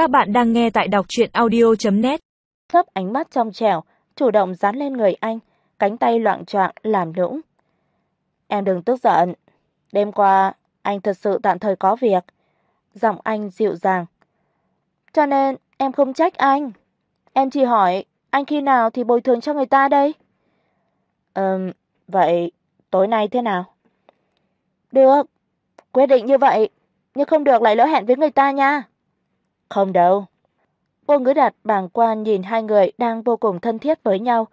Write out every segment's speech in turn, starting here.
Các bạn đang nghe tại đọc audio net Thấp ánh mắt trong trẻo, chủ động dán lên người anh, cánh tay loạn choạng làm nũng. "Em đừng tức giận, đêm qua anh thật sự tạm thời có việc." Giọng anh dịu dàng. "Cho nên em không trách anh, em chỉ hỏi anh khi nào thì bồi thường cho người ta đây?" "Ừm, vậy tối nay thế nào?" "Được, quyết định như vậy, nhưng không được lại lỡ hẹn với người ta nha." "Không đâu." Vô Ngữ Đạt bàng quan nhìn hai người đang vô cùng thân thiết với nhau,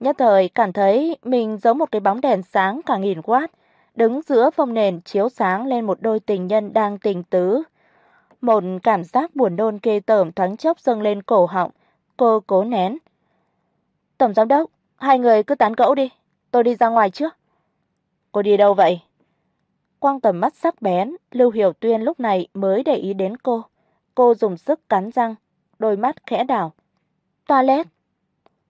nhất thời cảm thấy mình giống một cái bóng đèn sáng cả nghìn watt, đứng giữa phong nền chiếu sáng lên một đôi tình nhân đang tình tứ. Một cảm giác buồn nôn kê tởm thoáng chốc dâng lên cổ họng, cô cố nén. "Tổng giám đốc, hai người cứ tán gẫu đi, tôi đi ra ngoài trước." "Cô đi đâu vậy?" Quang tầm mắt sắc bén, Lưu Hiểu Tuyên lúc này mới để ý đến cô. Cô dùng sức cắn răng, đôi mắt khẽ đảo. "Toilet."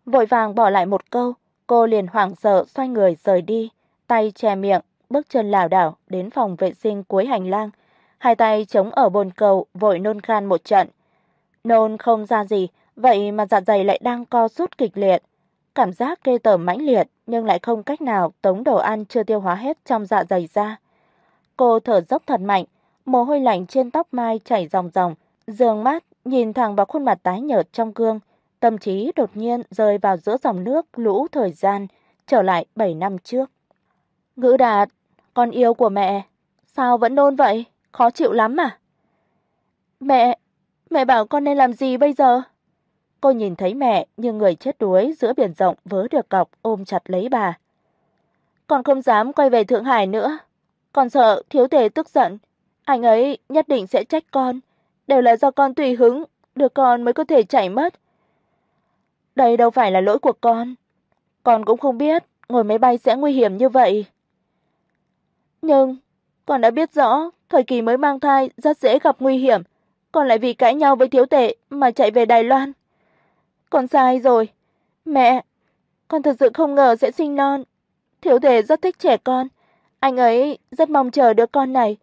Vội vàng bỏ lại một câu, cô liền hoảng sợ xoay người rời đi, tay che miệng, bước chân lảo đảo đến phòng vệ sinh cuối hành lang, hai tay chống ở bồn cầu vội nôn khan một trận. Nôn không ra gì, vậy mà dạ dày lại đang co rút kịch liệt. Cảm giác ghê tởm mãnh liệt nhưng lại không cách nào tống đồ ăn chưa tiêu hóa hết trong dạ dày ra. Cô thở dốc thật mạnh, mồ hôi lạnh trên tóc mai chảy ròng ròng, dương mắt nhìn thẳng vào khuôn mặt tái nhợt trong gương, tâm trí đột nhiên rơi vào giữa dòng nước lũ thời gian, trở lại 7 năm trước. Ngữ Đạt, con yêu của mẹ, sao vẫn nôn vậy? Khó chịu lắm à? Mẹ, mẹ bảo con nên làm gì bây giờ? Cô nhìn thấy mẹ như người chết đuối giữa biển rộng vớ được cọc ôm chặt lấy bà. Con không dám quay về Thượng Hải nữa, con sợ thiếu thể tức giận, anh ấy nhất định sẽ trách con, đều là do con tùy hứng, đứa con mới có thể chạy mất. Đây đâu phải là lỗi của con, con cũng không biết ngồi máy bay sẽ nguy hiểm như vậy. Nhưng con đã biết rõ, thời kỳ mới mang thai rất dễ gặp nguy hiểm, con lại vì cãi nhau với thiếu tể mà chạy về Đài Loan. Con sai rồi. Mẹ, con thật sự không ngờ sẽ sinh non. Thiếu tể rất thích trẻ con, anh ấy rất mong chờ đứa con này.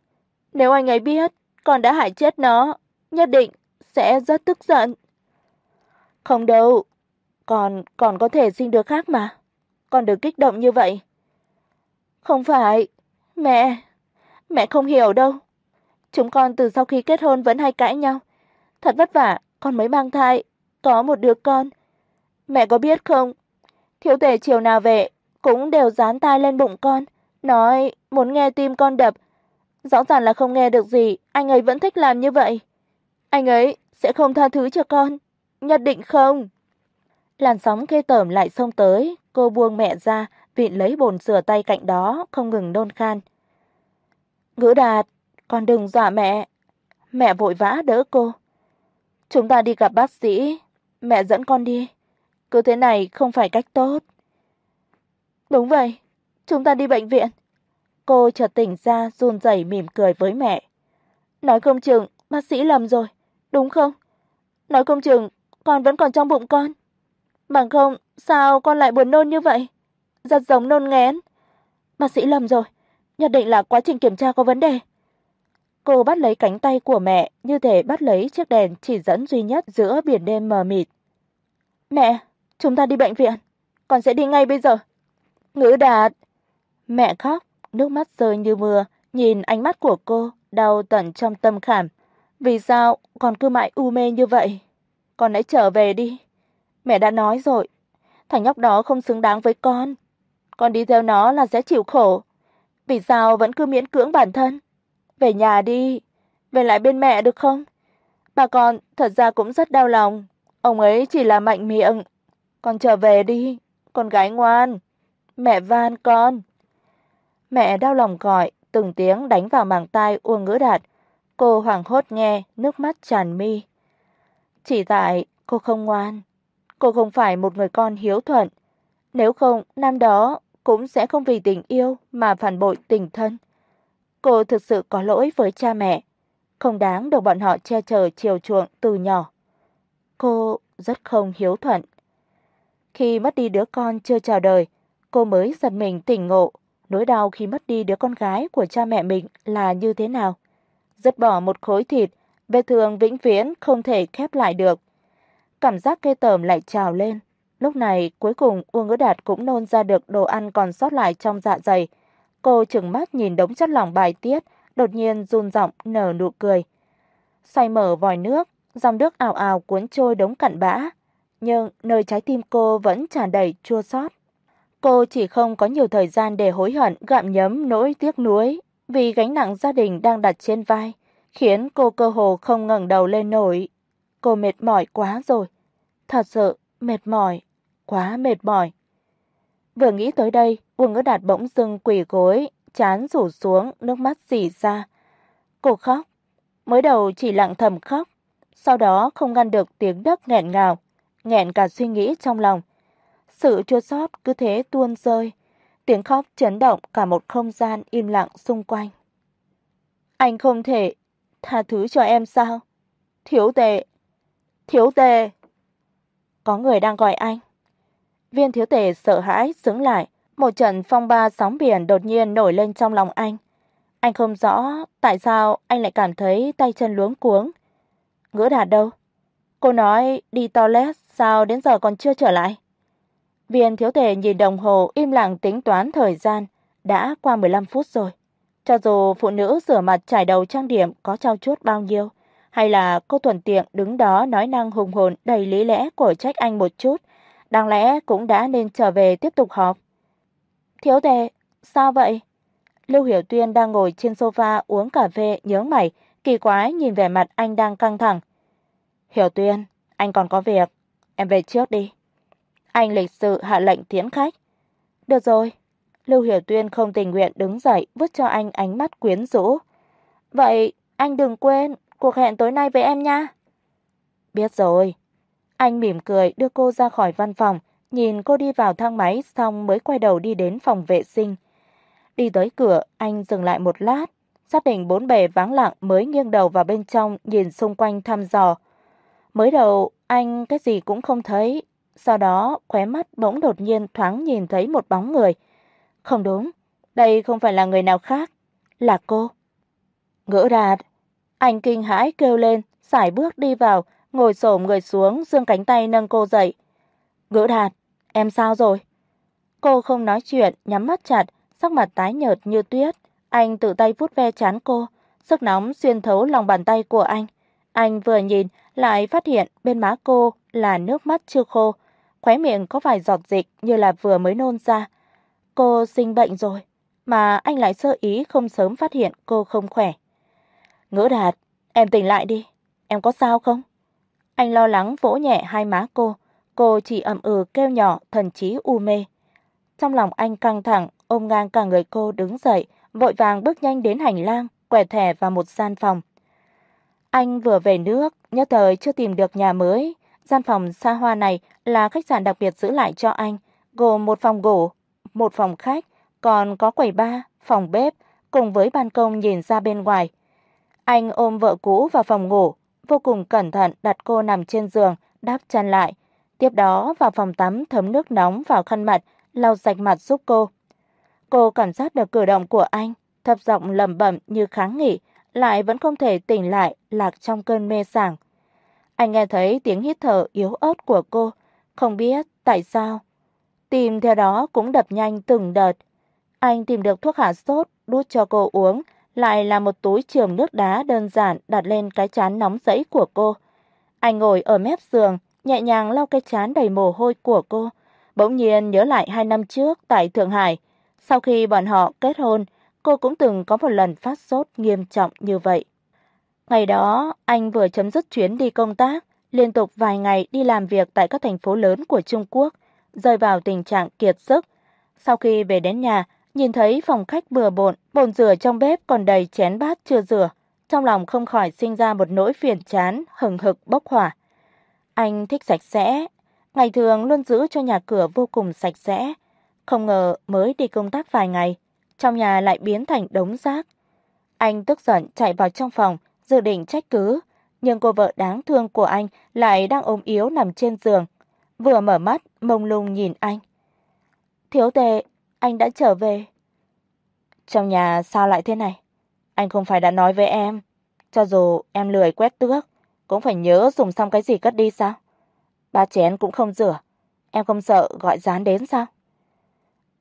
Nếu anh ấy biết con đã hại chết nó, nhất định sẽ rất tức giận. Không đâu, còn còn có thể sinh đứa khác mà. Con đừng kích động như vậy. Không phải, mẹ, mẹ không hiểu đâu. Chúng con từ sau khi kết hôn vẫn hay cãi nhau. Thật vất vả con mới mang thai, có một đứa con. Mẹ có biết không, thiếu tể chiều nào về cũng đều dán tai lên bụng con, nói muốn nghe tim con đập. Rõ ràng là không nghe được gì, anh ấy vẫn thích làm như vậy. Anh ấy sẽ không tha thứ cho con, nhất định không. Làn sóng ghê tởm lại xông tới, cô buông mẹ ra, vịn lấy bồn rửa tay cạnh đó, không ngừng nôn khan. "Ngữ Đạt, con đừng dọa mẹ." Mẹ vội vã đỡ cô. "Chúng ta đi gặp bác sĩ, mẹ dẫn con đi. Cứ thế này không phải cách tốt." "Đúng vậy, chúng ta đi bệnh viện." Cô chợt tỉnh ra run rẩy mỉm cười với mẹ. "Nói không chừng bác sĩ lầm rồi, đúng không? Nói không chừng con vẫn còn trong bụng con." Bằng không, sao con lại buồn nôn như vậy? Rất giống nôn nghén. Bác sĩ lầm rồi, nhất định là quá trình kiểm tra có vấn đề. Cô bắt lấy cánh tay của mẹ, như thể bắt lấy chiếc đèn chỉ dẫn duy nhất giữa biển đêm mờ mịt. "Mẹ, chúng ta đi bệnh viện, con sẽ đi ngay bây giờ." Ngữ Đạt. Mẹ khóc, nước mắt rơi như mưa, nhìn ánh mắt của cô đau tận trong tâm khảm. Vì sao con cứ mãi u mê như vậy? Con hãy trở về đi. Mẹ đã nói rồi, thằng nhóc đó không xứng đáng với con. Con đi theo nó là sẽ chịu khổ. Vì sao vẫn cứ miễn cưỡng bản thân? Về nhà đi, về lại bên mẹ được không? Bà con thật ra cũng rất đau lòng, ông ấy chỉ là mạnh miệng. Con trở về đi, con gái ngoan. Mẹ van con. Mẹ đau lòng gọi, từng tiếng đánh vào màng tai Uông Ngữ Đạt. Cô hoảng hốt nghe, nước mắt tràn mi. Chỉ tại cô không ngoan, Cô không phải một người con hiếu thuận, nếu không năm đó cũng sẽ không vì tình yêu mà phản bội tình thân. Cô thực sự có lỗi với cha mẹ, không đáng được bọn họ che chở chiều chuộng từ nhỏ. Cô rất không hiếu thuận. Khi mất đi đứa con chưa chào đời, cô mới giật mình tỉnh ngộ, nỗi đau khi mất đi đứa con gái của cha mẹ mình là như thế nào. Dứt bỏ một khối thịt, vết thương vĩnh viễn không thể khép lại được. Cảm giác ghê tởm lại trào lên. Lúc này, cuối cùng Uông Ngữ Đạt cũng nôn ra được đồ ăn còn sót lại trong dạ dày. Cô trừng mắt nhìn đống chất lỏng bài tiết, đột nhiên run giọng nở nụ cười. Xoay mở vòi nước, dòng nước ào ào cuốn trôi đống cặn bã, nhưng nơi trái tim cô vẫn tràn đầy chua xót. Cô chỉ không có nhiều thời gian để hối hận gặm nhấm nỗi tiếc nuối, vì gánh nặng gia đình đang đặt trên vai, khiến cô cơ hồ không ngẩng đầu lên nổi. Cô mệt mỏi quá rồi, thật sự mệt mỏi, quá mệt mỏi. Vừa nghĩ tới đây, Uông Ngữ Đạt bỗng dưng quỳ gối, chán rủ xuống, nước mắt rỉ ra. Cô khóc, mới đầu chỉ lặng thầm khóc, sau đó không ngăn được tiếng đất nghẹn ngào, nghẹn cả suy nghĩ trong lòng. Sự chua xót cứ thế tuôn rơi, tiếng khóc chấn động cả một không gian im lặng xung quanh. Anh không thể tha thứ cho em sao? Thiếu tề thiếu tề Có người đang gọi anh. Viên thiếu tề sợ hãi sững lại, một trận phong ba sóng biển đột nhiên nổi lên trong lòng anh. Anh không rõ tại sao anh lại cảm thấy tay chân luống cuống. Ngữ Đạt đâu? Cô nói đi toilet sao đến giờ còn chưa trở lại? Viên thiếu thể nhìn đồng hồ im lặng tính toán thời gian, đã qua 15 phút rồi. Cho dù phụ nữ rửa mặt trải đầu trang điểm có trao chuốt bao nhiêu, hay là cô thuận tiện đứng đó nói năng hùng hồn đầy lý lẽ của trách anh một chút, đáng lẽ cũng đã nên trở về tiếp tục họp. Thiếu tề, sao vậy? Lưu Hiểu Tuyên đang ngồi trên sofa uống cà phê nhớ mày, kỳ quái nhìn vẻ mặt anh đang căng thẳng. "Hiểu Tuyên, anh còn có việc, em về trước đi." Anh lịch sự hạ lệnh tiễn khách. "Được rồi." Lưu Hiểu Tuyên không tình nguyện đứng dậy, vứt cho anh ánh mắt quyến rũ. "Vậy anh đừng quên cuộc hẹn tối nay với em nha." "Biết rồi." Anh mỉm cười đưa cô ra khỏi văn phòng, nhìn cô đi vào thang máy xong mới quay đầu đi đến phòng vệ sinh. Đi tới cửa, anh dừng lại một lát, xác định bốn bề vắng lặng mới nghiêng đầu vào bên trong nhìn xung quanh thăm dò. Mới đầu anh cái gì cũng không thấy, sau đó khóe mắt bỗng đột nhiên thoáng nhìn thấy một bóng người. Không đúng, đây không phải là người nào khác, là cô. Ngỡ Đạt, anh kinh hãi kêu lên, sải bước đi vào, ngồi xổm người xuống, giương cánh tay nâng cô dậy. Ngỡ Đạt, em sao rồi? Cô không nói chuyện, nhắm mắt chặt, sắc mặt tái nhợt như tuyết. Anh tự tay vuốt ve trán cô, sức nóng xuyên thấu lòng bàn tay của anh. Anh vừa nhìn lại phát hiện bên má cô là nước mắt chưa khô, khóe miệng có vài giọt dịch như là vừa mới nôn ra. Cô sinh bệnh rồi, mà anh lại sơ ý không sớm phát hiện cô không khỏe. Ngữ Đạt, em tỉnh lại đi, em có sao không? Anh lo lắng vỗ nhẹ hai má cô, cô chỉ ậm ừ kêu nhỏ thần trí u mê. Trong lòng anh căng thẳng, ôm ngang cả người cô đứng dậy, vội vàng bước nhanh đến hành lang, quẹt thẻ vào một gian phòng. Anh vừa về nước, nhất thời chưa tìm được nhà mới, gian phòng xa hoa này là khách sạn đặc biệt giữ lại cho anh, gồm một phòng ngủ, một phòng khách, còn có quầy bar, phòng bếp cùng với ban công nhìn ra bên ngoài. Anh ôm vợ cũ vào phòng ngủ, vô cùng cẩn thận đặt cô nằm trên giường, đắp chăn lại, tiếp đó vào phòng tắm thấm nước nóng vào khăn mặt, lau sạch mặt giúp cô. Cô cảm giác được cử động của anh, thấp giọng lẩm bẩm như kháng nghị, lại vẫn không thể tỉnh lại, lạc trong cơn mê sảng. Anh nghe thấy tiếng hít thở yếu ớt của cô, không biết tại sao. Tim theo đó cũng đập nhanh từng đợt. Anh tìm được thuốc hạ sốt, đút cho cô uống, lại là một túi trường nước đá đơn giản đặt lên cái chán nóng rẫy của cô. Anh ngồi ở mép giường, nhẹ nhàng lau cái chán đầy mồ hôi của cô, bỗng nhiên nhớ lại hai năm trước tại Thượng Hải, sau khi bọn họ kết hôn, cô cũng từng có một lần phát sốt nghiêm trọng như vậy. Ngày đó, anh vừa chấm dứt chuyến đi công tác, liên tục vài ngày đi làm việc tại các thành phố lớn của Trung Quốc, rơi vào tình trạng kiệt sức. Sau khi về đến nhà, nhìn thấy phòng khách bừa bộn, bồn rửa trong bếp còn đầy chén bát chưa rửa, trong lòng không khỏi sinh ra một nỗi phiền chán hừng hực bốc hỏa. Anh thích sạch sẽ, ngày thường luôn giữ cho nhà cửa vô cùng sạch sẽ, không ngờ mới đi công tác vài ngày, trong nhà lại biến thành đống rác. Anh tức giận chạy vào trong phòng, dự định trách cứ, nhưng cô vợ đáng thương của anh lại đang ốm yếu nằm trên giường, vừa mở mắt mông lung nhìn anh. "Thiếu tề anh đã trở về." "Trong nhà sao lại thế này? Anh không phải đã nói với em, Cho dù em lười quét tước, cũng phải nhớ dùng xong cái gì cất đi sao? Ba chén cũng không rửa, em không sợ gọi gián đến sao?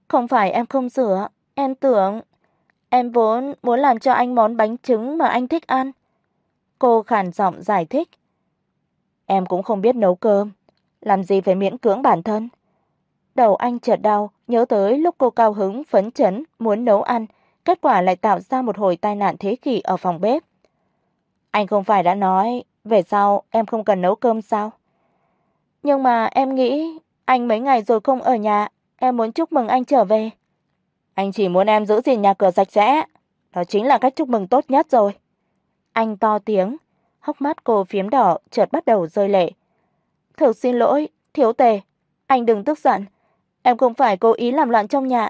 Không phải em không rửa, em tưởng em vốn muốn làm cho anh món bánh trứng mà anh thích ăn. Cô khàn giọng giải thích. Em cũng không biết nấu cơm, làm gì phải miễn cưỡng bản thân. Đầu anh chợt đau, nhớ tới lúc cô cao hứng phấn chấn muốn nấu ăn, kết quả lại tạo ra một hồi tai nạn thế kỷ ở phòng bếp. Anh không phải đã nói về sau em không cần nấu cơm sao? Nhưng mà em nghĩ anh mấy ngày rồi không ở nhà, em muốn chúc mừng anh trở về. Anh chỉ muốn em giữ gìn nhà cửa sạch sẽ, đó chính là cách chúc mừng tốt nhất rồi. Anh to tiếng, hốc mắt cô phiếm đỏ chợt bắt đầu rơi lệ. "Thực xin lỗi, thiếu tề, anh đừng tức giận, em không phải cố ý làm loạn trong nhà.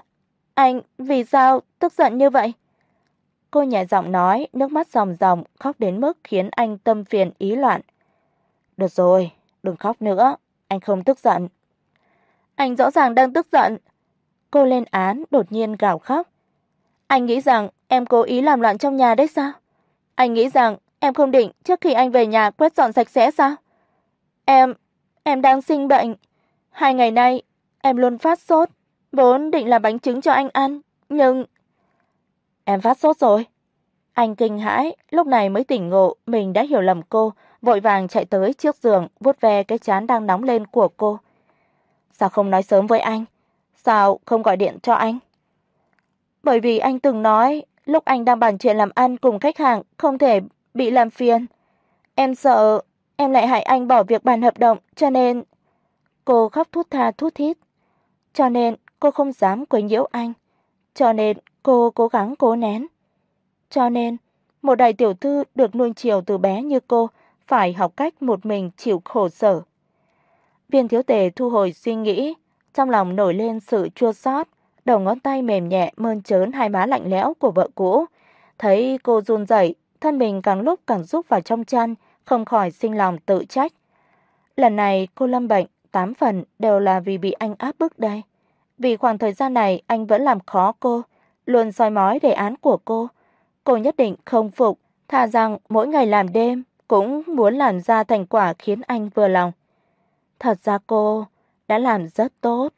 Anh vì sao tức giận như vậy?" Cô nhẹ giọng nói, nước mắt ròng ròng, khóc đến mức khiến anh tâm phiền ý loạn. "Được rồi, đừng khóc nữa, anh không tức giận." Anh rõ ràng đang tức giận. Cô lên án đột nhiên gào khóc. Anh nghĩ rằng em cố ý làm loạn trong nhà đấy sao? Anh nghĩ rằng em không định trước khi anh về nhà quét dọn sạch sẽ sao? Em, em đang sinh bệnh. Hai ngày nay em luôn phát sốt, vốn định làm bánh trứng cho anh ăn, nhưng Em phát sốt rồi. Anh kinh hãi, lúc này mới tỉnh ngộ mình đã hiểu lầm cô, vội vàng chạy tới trước giường, vuốt ve cái trán đang nóng lên của cô. Sao không nói sớm với anh? Sao không gọi điện cho anh? Bởi vì anh từng nói, lúc anh đang bàn chuyện làm ăn cùng khách hàng không thể bị làm phiền. Em sợ em lại hại anh bỏ việc bàn hợp đồng, cho nên cô khóc thút tha thút thít. Cho nên cô không dám quấy nhiễu anh, cho nên cô cố gắng cố nén. Cho nên, một đại tiểu thư được nuôi chiều từ bé như cô phải học cách một mình chịu khổ sở. Viên Thiếu Tề thu hồi suy nghĩ, trong lòng nổi lên sự chua xót, đầu ngón tay mềm nhẹ mơn trớn hai má lạnh lẽo của vợ cũ, thấy cô run rẩy, thân mình càng lúc càng rút vào trong chăn, không khỏi sinh lòng tự trách. Lần này cô lâm bệnh, tám phần đều là vì bị anh áp bức đây. Vì khoảng thời gian này anh vẫn làm khó cô, luôn soi mói đề án của cô. Cô nhất định không phục, thà rằng mỗi ngày làm đêm cũng muốn làm ra thành quả khiến anh vừa lòng. Thật ra cô đã làm rất tốt.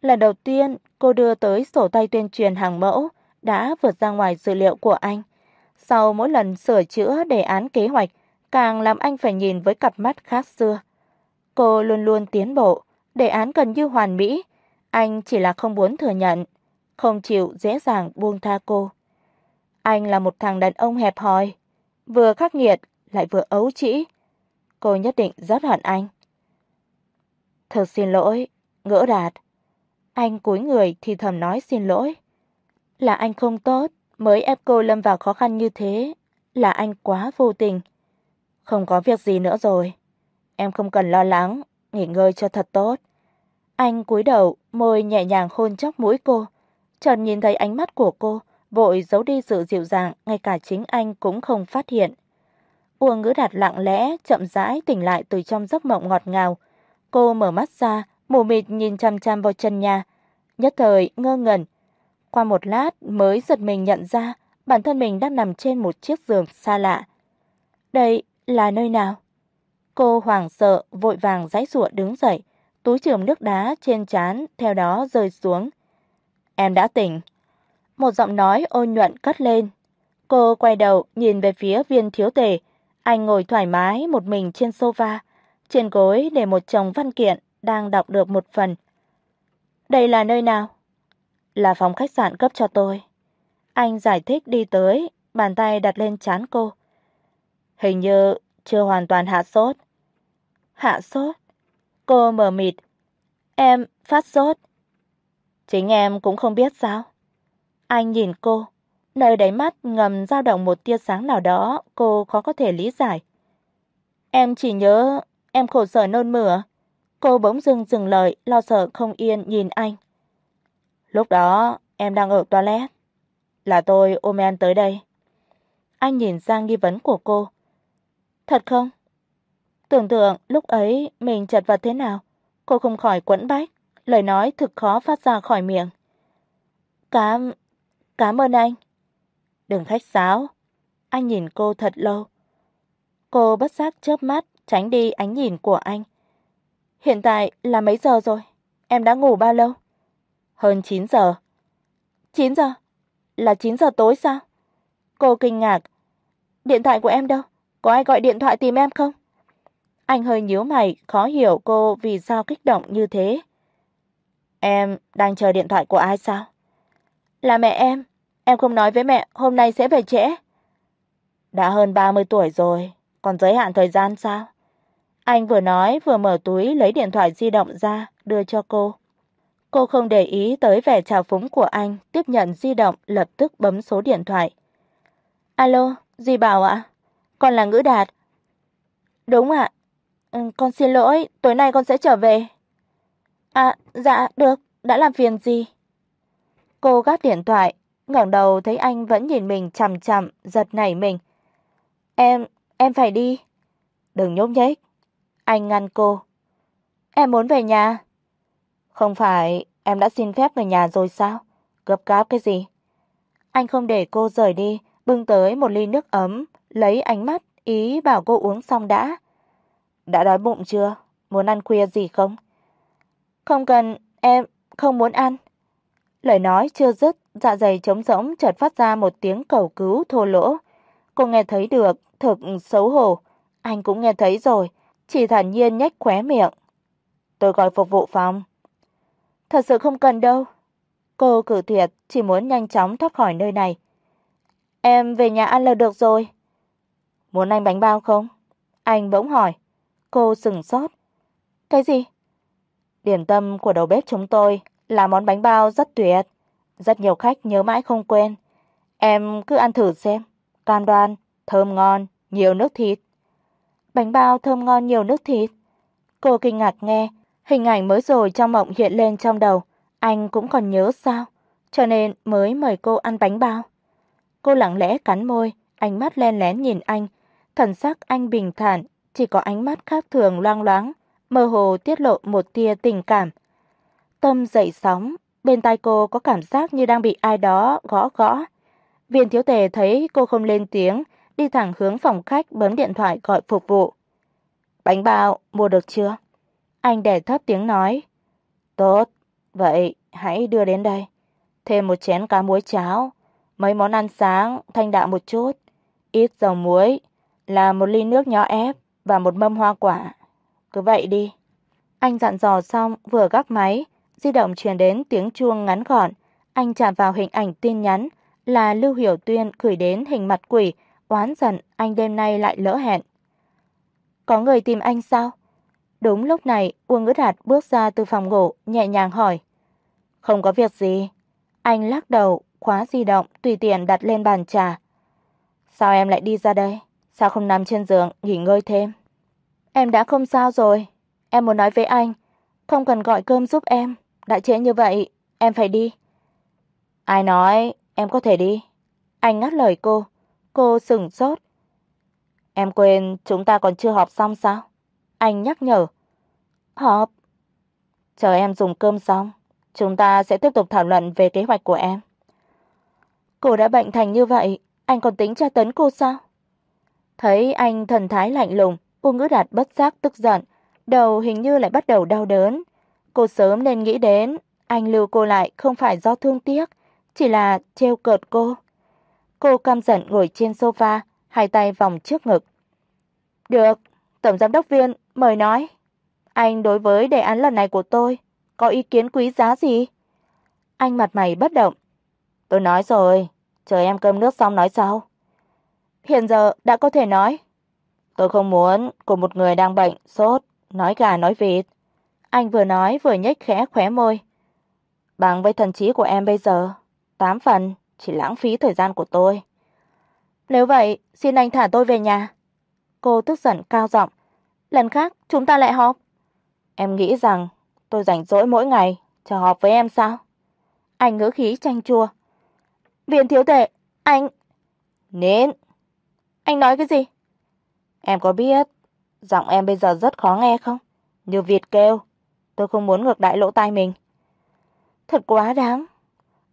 Lần đầu tiên cô đưa tới sổ tay tuyên truyền hàng mẫu đã vượt ra ngoài dự liệu của anh. Sau mỗi lần sửa chữa đề án kế hoạch, càng làm anh phải nhìn với cặp mắt khác xưa. Cô luôn luôn tiến bộ, đề án gần như hoàn mỹ, anh chỉ là không muốn thừa nhận, không chịu dễ dàng buông tha cô. Anh là một thằng đàn ông hẹp hòi, vừa khắc nghiệt lại vừa ấu trĩ. Cô nhất định rất hận anh. Thật xin lỗi, ngỡ đạt. Anh cúi người thì thầm nói xin lỗi. Là anh không tốt, mới ép cô lâm vào khó khăn như thế, là anh quá vô tình. Không có việc gì nữa rồi, em không cần lo lắng, nghỉ ngơi cho thật tốt. Anh cúi đầu, môi nhẹ nhàng hôn chóp mũi cô, chợt nhìn thấy ánh mắt của cô, vội giấu đi sự dịu dàng, ngay cả chính anh cũng không phát hiện. Uông Ngữ Đạt lặng lẽ chậm rãi tỉnh lại từ trong giấc mộng ngọt ngào. Cô mở mắt ra, mù mịt nhìn chằm chằm vào chân nhà, nhất thời ngơ ngẩn. Qua một lát mới giật mình nhận ra bản thân mình đang nằm trên một chiếc giường xa lạ. Đây là nơi nào? Cô hoảng sợ vội vàng giãy giụa đứng dậy, túi chườm nước đá trên trán theo đó rơi xuống. "Em đã tỉnh." Một giọng nói ôn nhuận cất lên. Cô quay đầu nhìn về phía Viên Thiếu Tề, anh ngồi thoải mái một mình trên sofa, trên gối để một chồng văn kiện đang đọc được một phần. "Đây là nơi nào?" "Là phòng khách sạn cấp cho tôi." Anh giải thích đi tới, bàn tay đặt lên trán cô. "Hình như chưa hoàn toàn hạ sốt." "Hạ sốt?" Cô mờ mịt. "Em phát sốt." "Chính em cũng không biết sao?" Anh nhìn cô, nơi đáy mắt ngầm dao động một tia sáng nào đó, cô khó có thể lý giải. "Em chỉ nhớ em khổ sở nôn mửa." Cô bỗng dừng dừng lời, lo sợ không yên nhìn anh. "Lúc đó em đang ở toilet, là tôi ôm em tới đây." Anh nhìn sang nghi vấn của cô. "Thật không?" Tưởng tượng lúc ấy mình chật vật thế nào, cô không khỏi quẫn bách, lời nói thực khó phát ra khỏi miệng. "Cảm cảm ơn anh." "Đừng khách sáo." Anh nhìn cô thật lâu, Cô bất giác chớp mắt, tránh đi ánh nhìn của anh. Hiện tại là mấy giờ rồi? Em đã ngủ bao lâu? Hơn 9 giờ. 9 giờ? Là 9 giờ tối sao? Cô kinh ngạc. Điện thoại của em đâu? Có ai gọi điện thoại tìm em không? Anh hơi nhíu mày, khó hiểu cô vì sao kích động như thế. Em đang chờ điện thoại của ai sao? Là mẹ em. Em không nói với mẹ hôm nay sẽ về trễ. Đã hơn 30 tuổi rồi, còn giới hạn thời gian sao? Anh vừa nói vừa mở túi lấy điện thoại di động ra đưa cho cô. Cô không để ý tới vẻ trào phúng của anh, tiếp nhận di động lập tức bấm số điện thoại. "Alo, dì Bảo ạ? Con là Ngữ Đạt." "Đúng ạ. Ừ, con xin lỗi, tối nay con sẽ trở về." "À, dạ được, đã làm phiền gì?" Cô gác điện thoại, ngẩng đầu thấy anh vẫn nhìn mình chằm chằm, giật nảy mình. "Em, em phải đi." "Đừng nhúc nhích." Anh ngăn cô. "Em muốn về nhà." "Không phải em đã xin phép người nhà rồi sao? Gấp gáp cái gì?" Anh không để cô rời đi, bưng tới một ly nước ấm, lấy ánh mắt ý bảo cô uống xong đã. "Đã đói bụng chưa? Muốn ăn khuya gì không?" "Không cần, em không muốn ăn." Lời nói chưa dứt, dạ dày trống rỗng chợt phát ra một tiếng cầu cứu thô lỗ. Cô nghe thấy được, thực xấu hổ. Anh cũng nghe thấy rồi, chỉ thản nhiên nhếch khóe miệng. "Tôi gọi phục vụ phòng." "Thật sự không cần đâu." Cô cử tuyệt, chỉ muốn nhanh chóng thoát khỏi nơi này. "Em về nhà ăn là được rồi." "Muốn anh bánh bao không?" Anh bỗng hỏi. Cô sững sốt. "Cái gì?" "Điểm tâm của đầu bếp chúng tôi là món bánh bao rất tuyệt, rất nhiều khách nhớ mãi không quên. Em cứ ăn thử xem, cam đoan thơm ngon, nhiều nước thịt." Bánh bao thơm ngon nhiều nước thịt. Cô kinh ngạc nghe, hình ảnh mới rồi trong mộng hiện lên trong đầu, anh cũng còn nhớ sao, cho nên mới mời cô ăn bánh bao. Cô lặng lẽ cắn môi, ánh mắt len lén nhìn anh, thần sắc anh bình thản, chỉ có ánh mắt khác thường loang loáng, mơ hồ tiết lộ một tia tình cảm. Tâm dậy sóng, bên tai cô có cảm giác như đang bị ai đó gõ gõ. Viên Thiếu Tề thấy cô không lên tiếng, đi thẳng hướng phòng khách bấm điện thoại gọi phục vụ. "Bánh bao mua được chưa?" Anh đè thấp tiếng nói. "Tốt, vậy hãy đưa đến đây. Thêm một chén cá muối cháo, mấy món ăn sáng thanh đạm một chút, ít dầu muối, là một ly nước nhỏ ép và một mâm hoa quả. Cứ vậy đi." Anh dặn dò xong vừa gác máy, di động truyền đến tiếng chuông ngắn gọn, anh chạm vào hình ảnh tin nhắn là Lưu Hiểu Tuyên gửi đến hình mặt quỷ oán giận anh đêm nay lại lỡ hẹn. Có người tìm anh sao? Đúng lúc này, Uông Ngữ Đạt bước ra từ phòng ngủ, nhẹ nhàng hỏi. Không có việc gì. Anh lắc đầu, khóa di động tùy tiện đặt lên bàn trà. Sao em lại đi ra đây? Sao không nằm trên giường nghỉ ngơi thêm? Em đã không sao rồi, em muốn nói với anh, không cần gọi cơm giúp em, đã trễ như vậy, em phải đi. Ai nói em có thể đi? Anh ngắt lời cô. Cô sừng sốt. Em quên chúng ta còn chưa họp xong sao? Anh nhắc nhở. Họp. Chờ em dùng cơm xong, chúng ta sẽ tiếp tục thảo luận về kế hoạch của em. Cô đã bệnh thành như vậy, anh còn tính tra tấn cô sao? Thấy anh thần thái lạnh lùng, cô Ngữ Đạt bất giác tức giận, đầu hình như lại bắt đầu đau đớn. Cô sớm nên nghĩ đến, anh lưu cô lại không phải do thương tiếc, chỉ là trêu cợt cô. Cô căm giận ngồi trên sofa, hai tay vòng trước ngực. "Được, tổng giám đốc viên, mời nói. Anh đối với đề án lần này của tôi có ý kiến quý giá gì?" Anh mặt mày bất động. "Tôi nói rồi, chờ em cơm nước xong nói sau." Hiện giờ đã có thể nói. Tôi không muốn cùng một người đang bệnh, sốt, nói gà nói vịt. Anh vừa nói vừa nhếch khẽ khóe môi. Bằng với thần trí của em bây giờ, tám phần chỉ lãng phí thời gian của tôi. Nếu vậy, xin anh thả tôi về nhà." Cô tức giận cao giọng, "Lần khác chúng ta lại họp." "Em nghĩ rằng tôi rảnh rỗi mỗi ngày chờ họp với em sao?" Anh ngữ khí chanh chua. "Viện thiếu tệ, anh nên Anh nói cái gì? Em có biết giọng em bây giờ rất khó nghe không? Như vịt kêu. Tôi không muốn ngược đại lỗ tai mình. Thật quá đáng.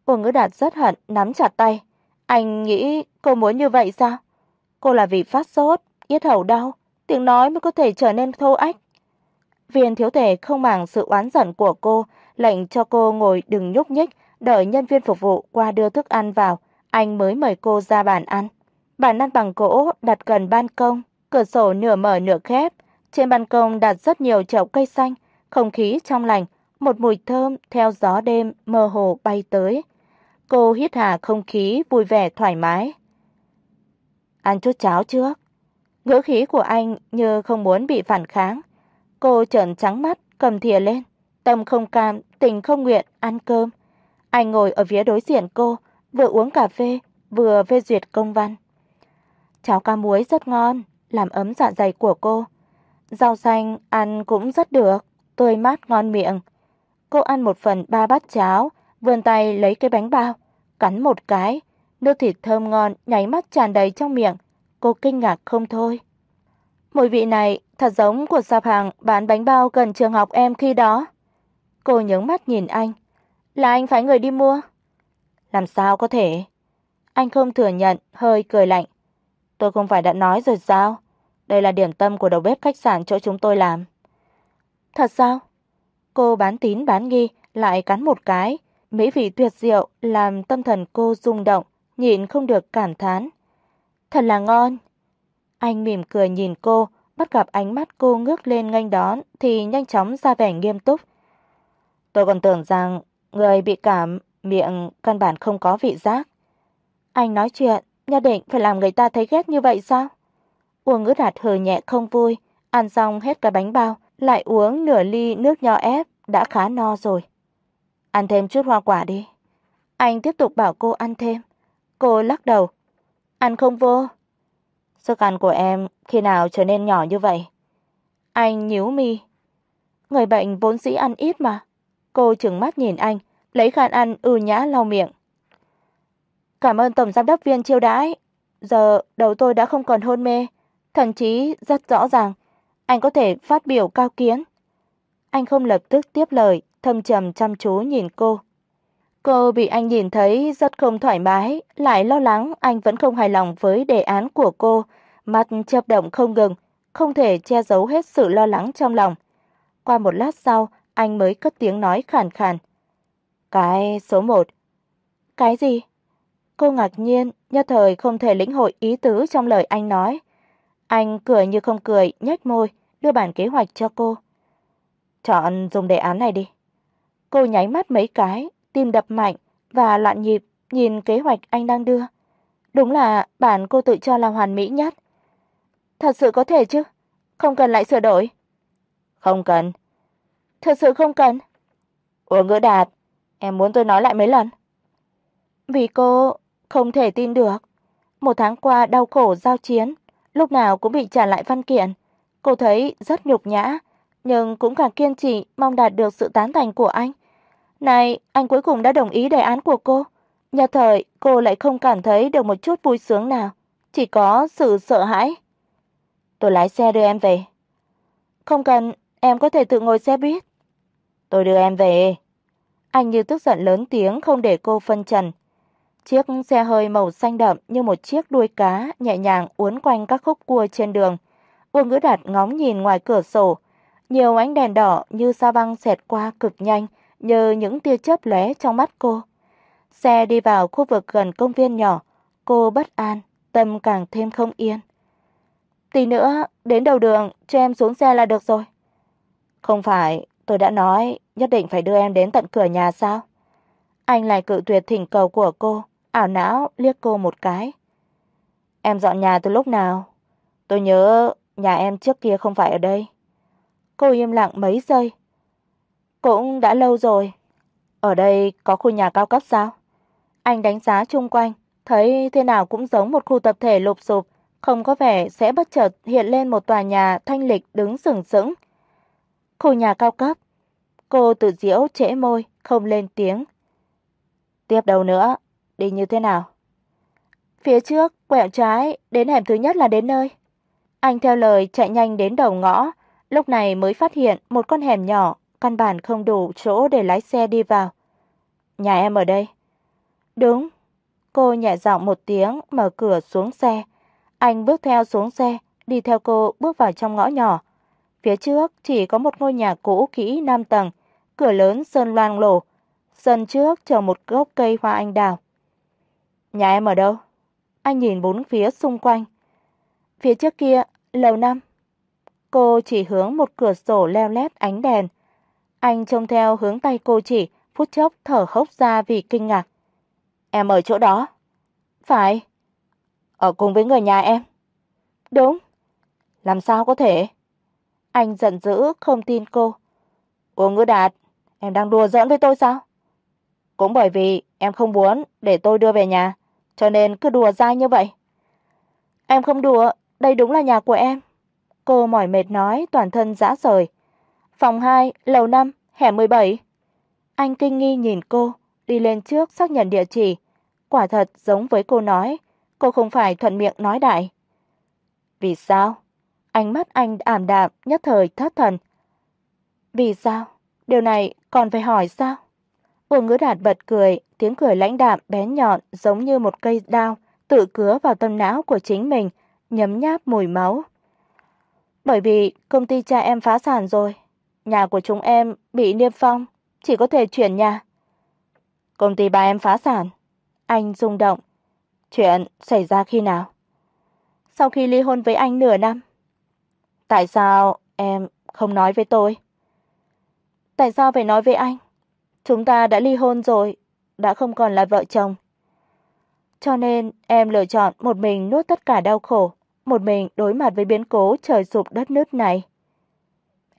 Uông Ngữ Đạt rất hận nắm chặt tay. Anh nghĩ cô muốn như vậy sao? Cô là vì phát sốt, yết hầu đau, tiếng nói mới có thể trở nên thô ách. Viên thiếu thể không màng sự oán giận của cô, lệnh cho cô ngồi đừng nhúc nhích, đợi nhân viên phục vụ qua đưa thức ăn vào, anh mới mời cô ra bàn ăn. Bàn ăn bằng gỗ đặt gần ban công, cửa sổ nửa mở nửa khép, trên ban công đặt rất nhiều chậu cây xanh, không khí trong lành, một mùi thơm theo gió đêm mơ hồ bay tới. Cô hít hà không khí vui vẻ thoải mái. Ăn chút cháo trước. Ngữ khí của anh như không muốn bị phản kháng. Cô trợn trắng mắt, cầm thìa lên, tâm không cam, tình không nguyện ăn cơm. Anh ngồi ở phía đối diện cô, vừa uống cà phê, vừa phê duyệt công văn. Cháo cá muối rất ngon, làm ấm dạ dày của cô. Rau xanh ăn cũng rất được, tươi mát ngon miệng. Cô ăn một phần ba bát cháo, vươn tay lấy cái bánh bao, cắn một cái, nước thịt thơm ngon nháy mắt tràn đầy trong miệng, cô kinh ngạc không thôi. Mùi vị này thật giống của sạp hàng bán bánh bao gần trường học em khi đó. Cô nhướng mắt nhìn anh, là anh phải người đi mua? Làm sao có thể? Anh không thừa nhận, hơi cười lạnh. Tôi không phải đã nói rồi sao? Đây là điểm tâm của đầu bếp khách sạn chỗ chúng tôi làm. Thật sao? Cô bán tín bán nghi lại cắn một cái, mỹ vị tuyệt diệu làm tâm thần cô rung động, nhịn không được cảm thán. Thật là ngon. Anh mỉm cười nhìn cô, bắt gặp ánh mắt cô ngước lên nghênh đón thì nhanh chóng ra vẻ nghiêm túc. Tôi còn tưởng rằng người bị cảm miệng căn bản không có vị giác. Anh nói chuyện, nhất định phải làm người ta thấy ghét như vậy sao? Uông Ngữ Đạt hừ nhẹ không vui, ăn xong hết cái bánh bao, lại uống nửa ly nước nho ép, đã khá no rồi. Ăn thêm chút hoa quả đi. Anh tiếp tục bảo cô ăn thêm. Cô lắc đầu. Ăn không vô. Sức ăn của em khi nào trở nên nhỏ như vậy? Anh nhíu mi. Người bệnh vốn dĩ ăn ít mà. Cô trừng mắt nhìn anh, lấy khăn ăn ư nhã lau miệng. Cảm ơn tổng giám đốc viên chiêu đãi. Giờ đầu tôi đã không còn hôn mê, thậm chí rất rõ ràng, anh có thể phát biểu cao kiến. Anh không lập tức tiếp lời, thâm trầm chăm chú nhìn cô. Cô bị anh nhìn thấy rất không thoải mái, lại lo lắng anh vẫn không hài lòng với đề án của cô, mắt chớp động không ngừng, không thể che giấu hết sự lo lắng trong lòng. Qua một lát sau, anh mới cất tiếng nói khàn khàn. "Cái số một Cái gì? Cô ngạc nhiên, nhất thời không thể lĩnh hội ý tứ trong lời anh nói. Anh cười như không cười, nhếch môi, đưa bản kế hoạch cho cô. "Chọn dùng đề án này đi." Cô nháy mắt mấy cái, tim đập mạnh và loạn nhịp nhìn kế hoạch anh đang đưa. Đúng là bản cô tự cho là hoàn mỹ nhất. Thật sự có thể chứ? Không cần lại sửa đổi. Không cần. Thật sự không cần. Ủa Ngữ Đạt, em muốn tôi nói lại mấy lần? Vì cô không thể tin được. Một tháng qua đau khổ giao chiến, lúc nào cũng bị trả lại văn kiện. Cô thấy rất nhục nhã, nhưng cũng càng kiên trì mong đạt được sự tán thành của anh. Này, anh cuối cùng đã đồng ý đề án của cô. Nhất thời cô lại không cảm thấy được một chút vui sướng nào, chỉ có sự sợ hãi. Tôi lái xe đưa em về. Không cần, em có thể tự ngồi xe buýt. Tôi đưa em về. Anh như tức giận lớn tiếng không để cô phân trần. Chiếc xe hơi màu xanh đậm như một chiếc đuôi cá nhẹ nhàng uốn quanh các khúc cua trên đường. Uông Ngữ Đạt ngóng nhìn ngoài cửa sổ, nhiều ánh đèn đỏ như sao băng xẹt qua cực nhanh, như những tia chớp lóe trong mắt cô. Xe đi vào khu vực gần công viên nhỏ, cô bất an, tâm càng thêm không yên. Tí nữa, đến đầu đường cho em xuống xe là được rồi. Không phải, tôi đã nói nhất định phải đưa em đến tận cửa nhà sao? Anh lại cự tuyệt thỉnh cầu của cô, ảo não liếc cô một cái. Em dọn nhà từ lúc nào? Tôi nhớ nhà em trước kia không phải ở đây. Cô im lặng mấy giây. Cũng đã lâu rồi. Ở đây có khu nhà cao cấp sao? Anh đánh giá chung quanh, thấy thế nào cũng giống một khu tập thể lụp xụp, không có vẻ sẽ bất chợt hiện lên một tòa nhà thanh lịch đứng sừng sững. Khu nhà cao cấp. Cô tự giễu trễ môi, không lên tiếng. Tiếp đầu nữa, đi như thế nào? Phía trước, quẹo trái, đến hẻm thứ nhất là đến nơi. Anh theo lời chạy nhanh đến đầu ngõ, lúc này mới phát hiện một con hẻm nhỏ, căn bản không đủ chỗ để lái xe đi vào. Nhà em ở đây. Đúng. Cô nhẹ giọng một tiếng mở cửa xuống xe. Anh bước theo xuống xe, đi theo cô bước vào trong ngõ nhỏ. Phía trước chỉ có một ngôi nhà cũ kỹ năm tầng, cửa lớn sơn loang lổ. Sân trước trồng một gốc cây hoa anh đào. Nhà em ở đâu? Anh nhìn bốn phía xung quanh. Phía trước kia, lầu năm. Cô chỉ hướng một cửa sổ leo lét ánh đèn. Anh trông theo hướng tay cô chỉ, phút chốc thở hốc ra vì kinh ngạc. Em ở chỗ đó? Phải. Ở cùng với người nhà em? Đúng. Làm sao có thể? Anh giận dữ không tin cô. Uông Ngữ Đạt, em đang đùa giỡn với tôi sao? Cũng bởi vì em không muốn để tôi đưa về nhà, cho nên cứ đùa dai như vậy. Em không đùa, đây đúng là nhà của em. Cô mỏi mệt nói, toàn thân rã rời. Phòng 2, lầu 5, hẻm 17. Anh kinh nghi nhìn cô, đi lên trước xác nhận địa chỉ. Quả thật giống với cô nói, cô không phải thuận miệng nói đại. Vì sao? Ánh mắt anh ảm đạm, nhất thời thất thần. Vì sao? Điều này còn phải hỏi sao? Uông Ngữ Đạt bật cười, tiếng cười lãnh đạm bén nhọn giống như một cây đao tự cứa vào tâm não của chính mình, nhấm nháp mùi máu. Bởi vì công ty cha em phá sản rồi, nhà của chúng em bị niêm phong, chỉ có thể chuyển nhà. Công ty ba em phá sản. Anh rung động. Chuyện xảy ra khi nào? Sau khi ly hôn với anh nửa năm. Tại sao em không nói với tôi? Tại sao phải nói với anh? Chúng ta đã ly hôn rồi, đã không còn là vợ chồng. Cho nên em lựa chọn một mình nuốt tất cả đau khổ, một mình đối mặt với biến cố trời sụp đất nứt này.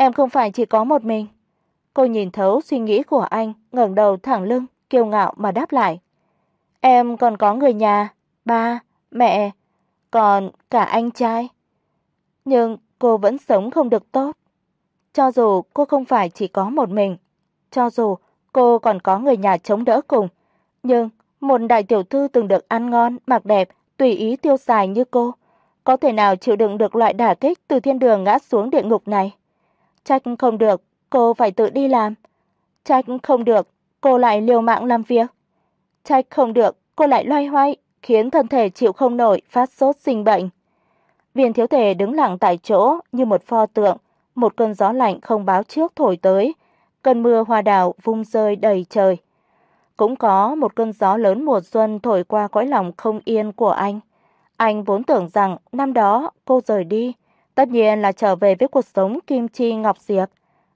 Em không phải chỉ có một mình. Cô nhìn thấu suy nghĩ của anh, ngẩng đầu thẳng lưng, kiêu ngạo mà đáp lại. Em còn có người nhà, ba, mẹ, còn cả anh trai. Nhưng cô vẫn sống không được tốt. Cho dù cô không phải chỉ có một mình, cho dù cô còn có người nhà chống đỡ cùng, nhưng một đại tiểu thư từng được ăn ngon, mặc đẹp, tùy ý tiêu xài như cô, có thể nào chịu đựng được loại đả kích từ thiên đường ngã xuống địa ngục này? Trách không được, cô phải tự đi làm. Trách không được, cô lại liều mạng làm việc. Trách không được, cô lại loay hoay, khiến thân thể chịu không nổi, phát sốt sinh bệnh. Viên thiếu thể đứng lặng tại chỗ như một pho tượng, một cơn gió lạnh không báo trước thổi tới, cơn mưa hoa đào vung rơi đầy trời. Cũng có một cơn gió lớn mùa xuân thổi qua cõi lòng không yên của anh. Anh vốn tưởng rằng năm đó cô rời đi, tất nhiên là trở về với cuộc sống kim chi ngọc diệp.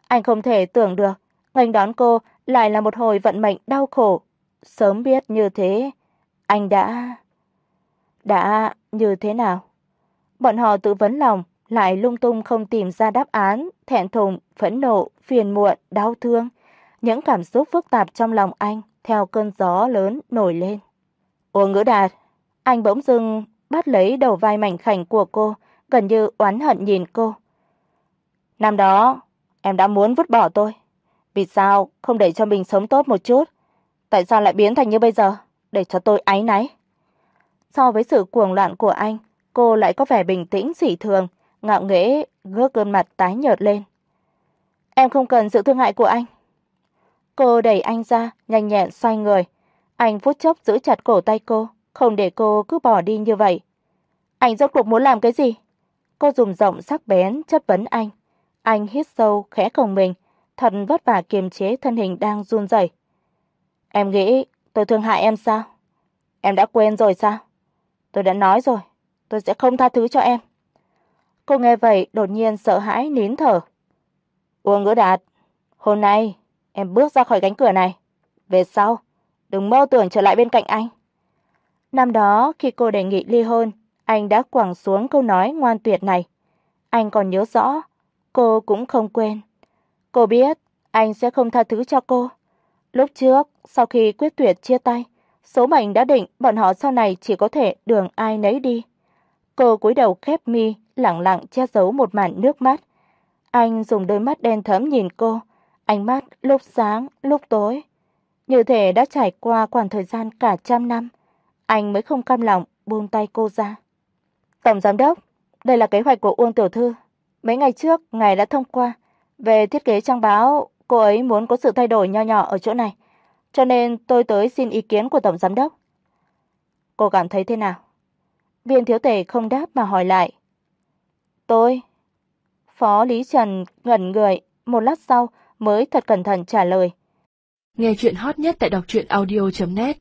Anh không thể tưởng được, nghênh đón cô lại là một hồi vận mệnh đau khổ. Sớm biết như thế, anh đã đã như thế nào? Bọn họ tự vấn lòng, lại lung tung không tìm ra đáp án, thẹn thùng, phẫn nộ, phiền muộn, đau thương, những cảm xúc phức tạp trong lòng anh theo cơn gió lớn nổi lên. "Ô Ngữ Đạt, anh bỗng dưng bắt lấy đầu vai mảnh khảnh của cô, gần như oán hận nhìn cô. Năm đó, em đã muốn vứt bỏ tôi. Vì sao không để cho mình sống tốt một chút? Tại sao lại biến thành như bây giờ, để cho tôi áy náy? So với sự cuồng loạn của anh, cô lại có vẻ bình tĩnh dị thường, ngạo nghễ gớt gương mặt tái nhợt lên. Em không cần sự thương hại của anh. Cô đẩy anh ra, nhanh nhẹn xoay người. Anh phút chốc giữ chặt cổ tay cô, không để cô cứ bỏ đi như vậy. Anh rốt cuộc muốn làm cái gì? Cô dùng giọng sắc bén chất vấn anh. Anh hít sâu, khẽ còng mình, thật vất vả kiềm chế thân hình đang run rẩy. Em nghĩ tôi thương hại em sao? Em đã quên rồi sao? Tôi đã nói rồi, tôi sẽ không tha thứ cho em. Cô nghe vậy đột nhiên sợ hãi nín thở. Uông Ngữ Đạt, hôm nay em bước ra khỏi cánh cửa này, về sau đừng mơ tưởng trở lại bên cạnh anh. Năm đó khi cô đề nghị ly hôn, anh đã quẳng xuống câu nói ngoan tuyệt này. Anh còn nhớ rõ, cô cũng không quên. Cô biết anh sẽ không tha thứ cho cô. Lúc trước, sau khi quyết tuyệt chia tay, số mệnh đã định bọn họ sau này chỉ có thể đường ai nấy đi. Cô cúi đầu khép mi, lặng lặng che giấu một màn nước mắt. Anh dùng đôi mắt đen thẫm nhìn cô, ánh mắt lúc sáng, lúc tối, như thể đã trải qua khoảng thời gian cả trăm năm, anh mới không cam lòng buông tay cô ra. "Tổng giám đốc, đây là kế hoạch của Uông tiểu thư. Mấy ngày trước ngài đã thông qua về thiết kế trang báo, cô ấy muốn có sự thay đổi nho nhỏ ở chỗ này, cho nên tôi tới xin ý kiến của tổng giám đốc." Cô cảm thấy thế nào? Viên thiếu tể không đáp mà hỏi lại. Tôi. Phó Lý Trần ngẩn người, một lát sau mới thật cẩn thận trả lời. Nghe chuyện hot nhất tại đọc truyện audio.net